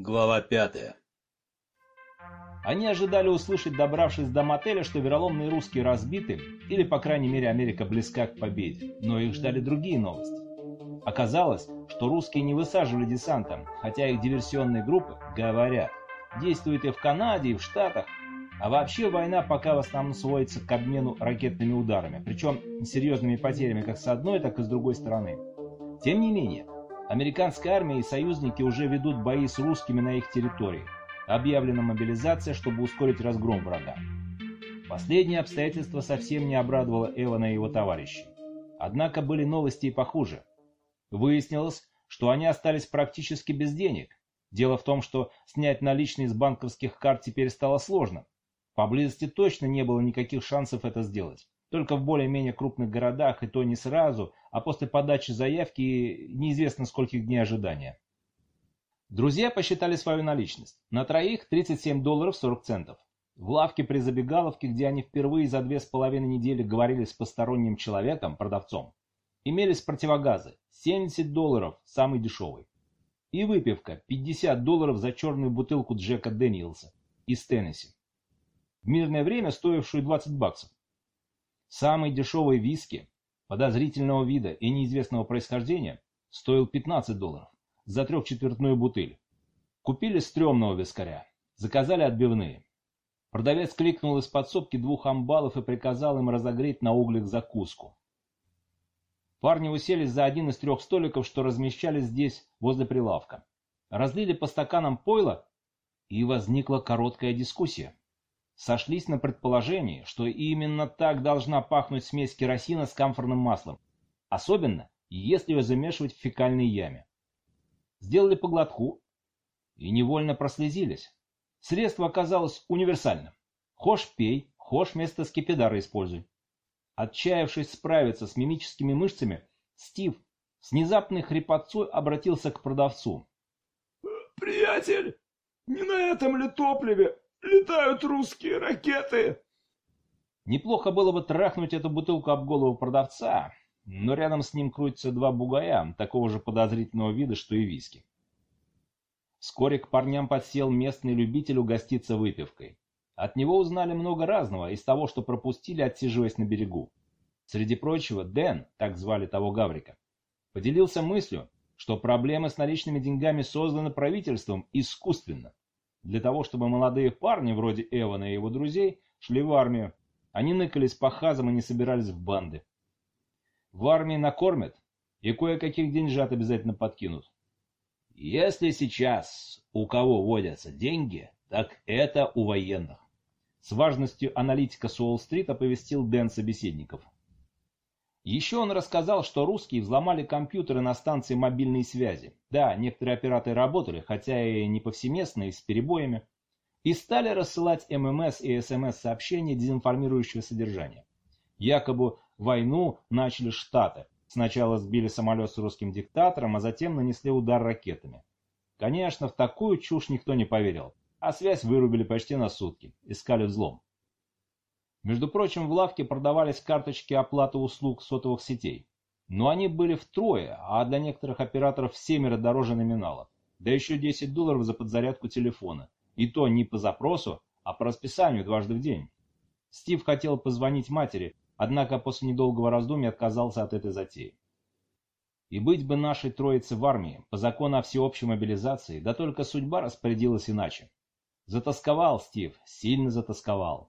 Глава пятая. Они ожидали услышать, добравшись до мотеля, что вероломные русские разбиты, или, по крайней мере, Америка близка к победе, но их ждали другие новости. Оказалось, что русские не высаживали десантом, хотя их диверсионные группы, говорят, действуют и в Канаде, и в Штатах, а вообще война пока в основном сводится к обмену ракетными ударами, причем серьезными потерями как с одной, так и с другой стороны. Тем не менее, американская армия и союзники уже ведут бои с русскими на их территории. Объявлена мобилизация, чтобы ускорить разгром врага. Последнее обстоятельство совсем не обрадовало Эвана и его товарищей. Однако были новости и похуже. Выяснилось, что они остались практически без денег. Дело в том, что снять наличные с банковских карт теперь стало сложно. Поблизости точно не было никаких шансов это сделать. Только в более-менее крупных городах, и то не сразу, а после подачи заявки неизвестно скольких дней ожидания. Друзья посчитали свою наличность. На троих 37 долларов 40 центов. В лавке при забегаловке, где они впервые за две с половиной недели говорили с посторонним человеком, продавцом, имелись противогазы. 70 долларов, самый дешевый. И выпивка 50 долларов за черную бутылку Джека Дэниелса из Теннесси. В мирное время стоившую 20 баксов. Самый дешевый виски, подозрительного вида и неизвестного происхождения, стоил 15 долларов за трехчетвертную бутыль. Купили стрёмного вискаря, заказали отбивные. Продавец кликнул из подсобки двух амбалов и приказал им разогреть на углях закуску. Парни уселись за один из трех столиков, что размещались здесь, возле прилавка. Разлили по стаканам пойла, и возникла короткая дискуссия. Сошлись на предположении, что именно так должна пахнуть смесь керосина с камфорным маслом, особенно если ее замешивать в фекальной яме сделали по глотку и невольно прослезились. Средство оказалось универсальным. Хошь пей, хошь вместо скипидара используй. Отчаявшись справиться с мимическими мышцами, Стив с внезапной хрипотцой обратился к продавцу. «Приятель, не на этом ли топливе летают русские ракеты?» Неплохо было бы трахнуть эту бутылку об голову продавца, но рядом с ним крутятся два бугая, такого же подозрительного вида, что и виски. Вскоре к парням подсел местный любитель угоститься выпивкой. От него узнали много разного из того, что пропустили, отсиживаясь на берегу. Среди прочего, Дэн, так звали того Гаврика, поделился мыслью, что проблемы с наличными деньгами созданы правительством искусственно. Для того, чтобы молодые парни, вроде Эвана и его друзей, шли в армию, они ныкались по хазам и не собирались в банды. В армии накормят и кое-каких деньжат обязательно подкинут. Если сейчас у кого водятся деньги, так это у военных. С важностью аналитика с Уолл-стрит оповестил Дэн собеседников. Еще он рассказал, что русские взломали компьютеры на станции мобильной связи. Да, некоторые операторы работали, хотя и не повсеместно, и с перебоями. И стали рассылать ММС и СМС-сообщения дезинформирующего содержания. Якобы войну начали Штаты. Сначала сбили самолет с русским диктатором, а затем нанесли удар ракетами. Конечно, в такую чушь никто не поверил, а связь вырубили почти на сутки, искали взлом. Между прочим, в лавке продавались карточки оплаты услуг сотовых сетей. Но они были втрое, а для некоторых операторов семеро дороже номинала. Да еще 10 долларов за подзарядку телефона. И то не по запросу, а по расписанию дважды в день. Стив хотел позвонить матери, однако после недолгого раздумья отказался от этой затеи. И быть бы нашей троице в армии, по закону о всеобщей мобилизации, да только судьба распорядилась иначе. Затасковал Стив, сильно затасковал.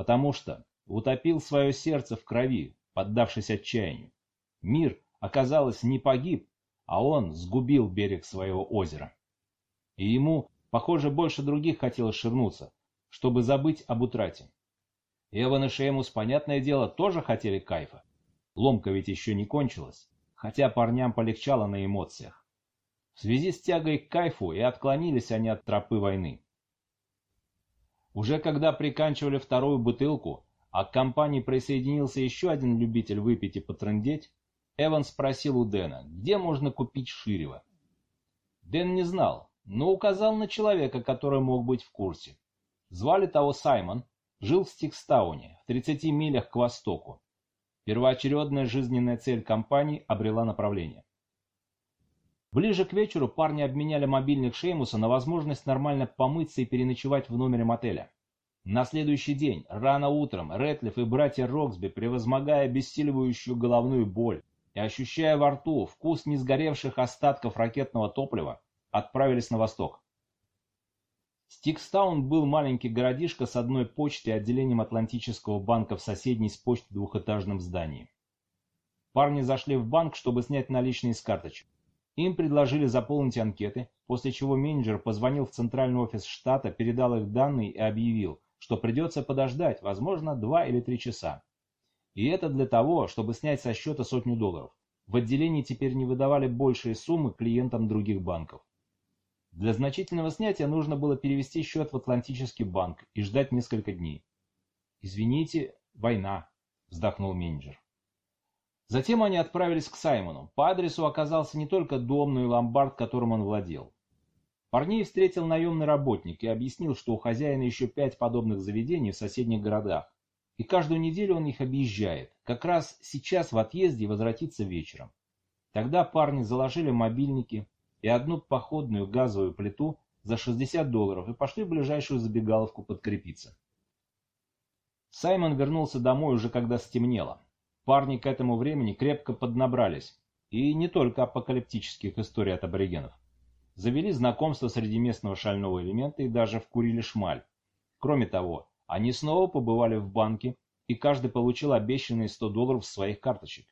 Потому что утопил свое сердце в крови, поддавшись отчаянию. Мир, оказалось, не погиб, а он сгубил берег своего озера. И ему, похоже, больше других хотелось ширнуться, чтобы забыть об утрате. Эван и Шеймус, понятное дело, тоже хотели кайфа. Ломка ведь еще не кончилась, хотя парням полегчало на эмоциях. В связи с тягой к кайфу и отклонились они от тропы войны. Уже когда приканчивали вторую бутылку, а к компании присоединился еще один любитель выпить и потрындеть, Эван спросил у Дэна, где можно купить ширево. Дэн не знал, но указал на человека, который мог быть в курсе. Звали того Саймон, Жил в Стикстауне, в 30 милях к востоку. Первоочередная жизненная цель компании обрела направление. Ближе к вечеру парни обменяли мобильник Шеймуса на возможность нормально помыться и переночевать в номере мотеля. На следующий день, рано утром, Рэтлиф и братья Роксби, превозмогая бессиливающую головную боль и ощущая во рту вкус несгоревших остатков ракетного топлива, отправились на восток. Стикстаун был маленький городишко с одной почтой и отделением Атлантического банка в соседней с почтой двухэтажном здании. Парни зашли в банк, чтобы снять наличные с карточек. Им предложили заполнить анкеты, после чего менеджер позвонил в центральный офис штата, передал их данные и объявил, что придется подождать, возможно, два или три часа. И это для того, чтобы снять со счета сотню долларов. В отделении теперь не выдавали большие суммы клиентам других банков. Для значительного снятия нужно было перевести счет в Атлантический банк и ждать несколько дней. «Извините, война», — вздохнул менеджер. Затем они отправились к Саймону. По адресу оказался не только дом, но и ломбард, которым он владел. Парней встретил наемный работник и объяснил, что у хозяина еще пять подобных заведений в соседних городах, и каждую неделю он их объезжает, как раз сейчас в отъезде и возвратится вечером. Тогда парни заложили мобильники и одну походную газовую плиту за 60 долларов и пошли в ближайшую забегаловку подкрепиться. Саймон вернулся домой уже когда стемнело. Парни к этому времени крепко поднабрались, и не только апокалиптических историй от аборигенов. Завели знакомство среди местного шального элемента и даже вкурили шмаль. Кроме того, они снова побывали в банке, и каждый получил обещанные 100 долларов с своих карточек.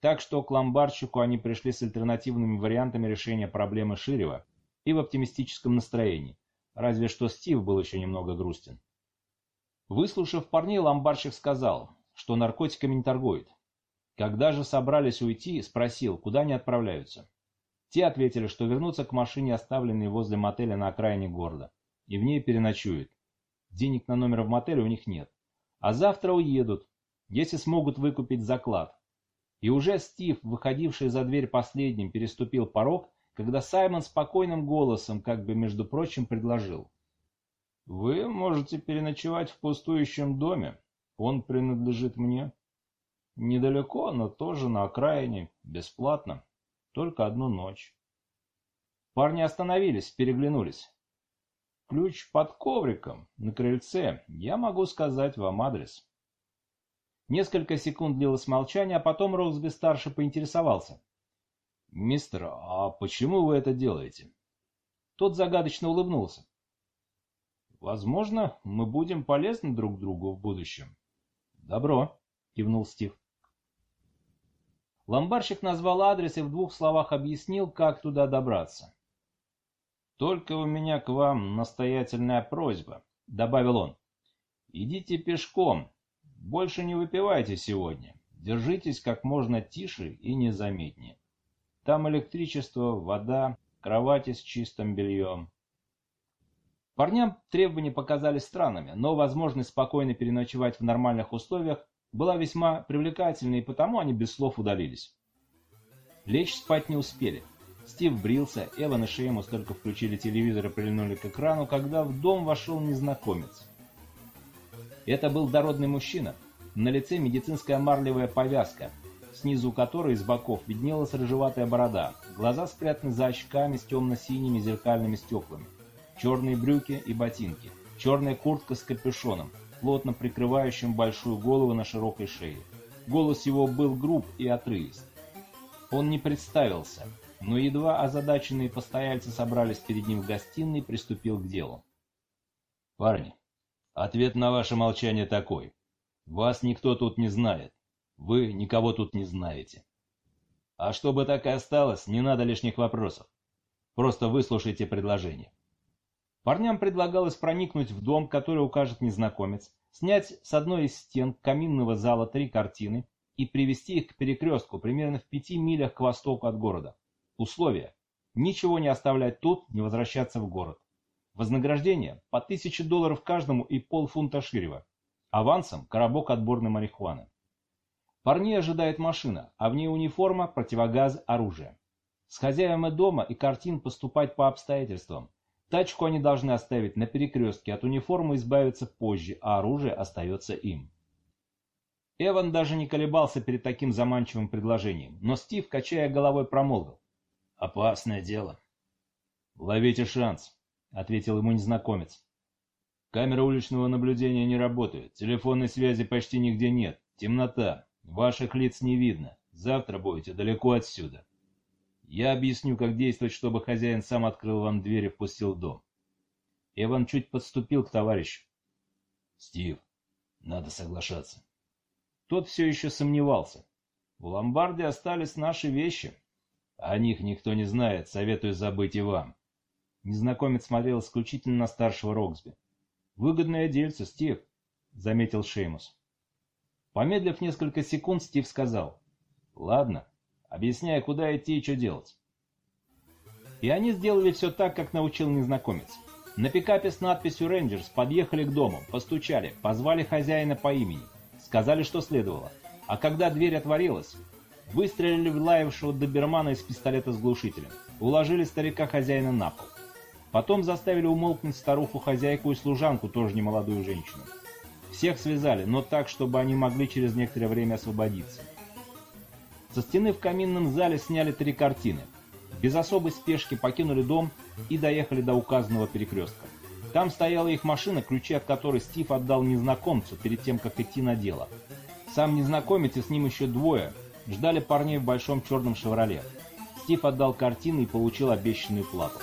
Так что к ломбарчику они пришли с альтернативными вариантами решения проблемы Ширева и в оптимистическом настроении, разве что Стив был еще немного грустен. Выслушав парней, ломбарщик сказал, что наркотиками не торгует. Когда же собрались уйти, спросил, куда они отправляются. Те ответили, что вернутся к машине, оставленной возле мотеля на окраине города, и в ней переночуют. Денег на номер в мотеле у них нет. А завтра уедут, если смогут выкупить заклад. И уже Стив, выходивший за дверь последним, переступил порог, когда Саймон спокойным голосом, как бы между прочим, предложил. «Вы можете переночевать в пустующем доме, он принадлежит мне. Недалеко, но тоже на окраине, бесплатно. Только одну ночь. Парни остановились, переглянулись. Ключ под ковриком, на крыльце. Я могу сказать вам адрес. Несколько секунд длилось молчание, а потом Роксби-старший поинтересовался. «Мистер, а почему вы это делаете?» Тот загадочно улыбнулся. «Возможно, мы будем полезны друг другу в будущем. «Добро», — кивнул Стив. Ломбарщик назвал адрес и в двух словах объяснил, как туда добраться. «Только у меня к вам настоятельная просьба», — добавил он. «Идите пешком. Больше не выпивайте сегодня. Держитесь как можно тише и незаметнее. Там электричество, вода, кровати с чистым бельем. Парням требования показались странными, но возможность спокойно переночевать в нормальных условиях была весьма привлекательной, и потому они без слов удалились. Лечь спать не успели. Стив брился, Эван и Шеймус только включили телевизор и прильнули к экрану, когда в дом вошел незнакомец. Это был дородный мужчина. На лице медицинская марлевая повязка, снизу которой с боков виднелась рыжеватая борода, глаза спрятаны за очками с темно-синими зеркальными стеклами черные брюки и ботинки, черная куртка с капюшоном, плотно прикрывающим большую голову на широкой шее. Голос его был груб и отрывист. Он не представился, но едва озадаченные постояльцы собрались перед ним в гостиной, приступил к делу. «Парни, ответ на ваше молчание такой. Вас никто тут не знает. Вы никого тут не знаете. А чтобы так и осталось, не надо лишних вопросов. Просто выслушайте предложение. Парням предлагалось проникнуть в дом, который укажет незнакомец, снять с одной из стен каминного зала три картины и привести их к перекрестку примерно в пяти милях к востоку от города. Условия. Ничего не оставлять тут, не возвращаться в город. Вознаграждение по тысяче долларов каждому и полфунта ширева. Авансом коробок отборной марихуаны. Парней ожидает машина, а в ней униформа, противогаз, оружие. С хозяевами дома и картин поступать по обстоятельствам, Тачку они должны оставить на перекрестке, от униформы избавиться позже, а оружие остается им. Эван даже не колебался перед таким заманчивым предложением, но Стив, качая головой, промолвил. Опасное дело. Ловите шанс, ответил ему незнакомец. Камера уличного наблюдения не работает, телефонной связи почти нигде нет, темнота, ваших лиц не видно, завтра будете далеко отсюда. Я объясню, как действовать, чтобы хозяин сам открыл вам дверь и впустил в дом. Эван чуть подступил к товарищу. Стив, надо соглашаться. Тот все еще сомневался. В ломбарде остались наши вещи. О них никто не знает, советую забыть и вам. Незнакомец смотрел исключительно на старшего Роксби. «Выгодное дельце, Стив», — заметил Шеймус. Помедлив несколько секунд, Стив сказал. «Ладно, объясняя, куда идти и что делать». И они сделали все так, как научил незнакомец. На пикапе с надписью «Рейнджерс» подъехали к дому, постучали, позвали хозяина по имени, сказали, что следовало. А когда дверь отворилась, выстрелили в лаявшего добермана из пистолета с глушителем, уложили старика-хозяина на пол. Потом заставили умолкнуть старуху-хозяйку и служанку, тоже немолодую женщину. Всех связали, но так, чтобы они могли через некоторое время освободиться. Со стены в каминном зале сняли три картины. Без особой спешки покинули дом и доехали до указанного перекрестка. Там стояла их машина, ключи от которой Стив отдал незнакомцу перед тем, как идти на дело. Сам незнакомец и с ним еще двое ждали парней в большом черном «Шевроле». Стив отдал картины и получил обещанную плату.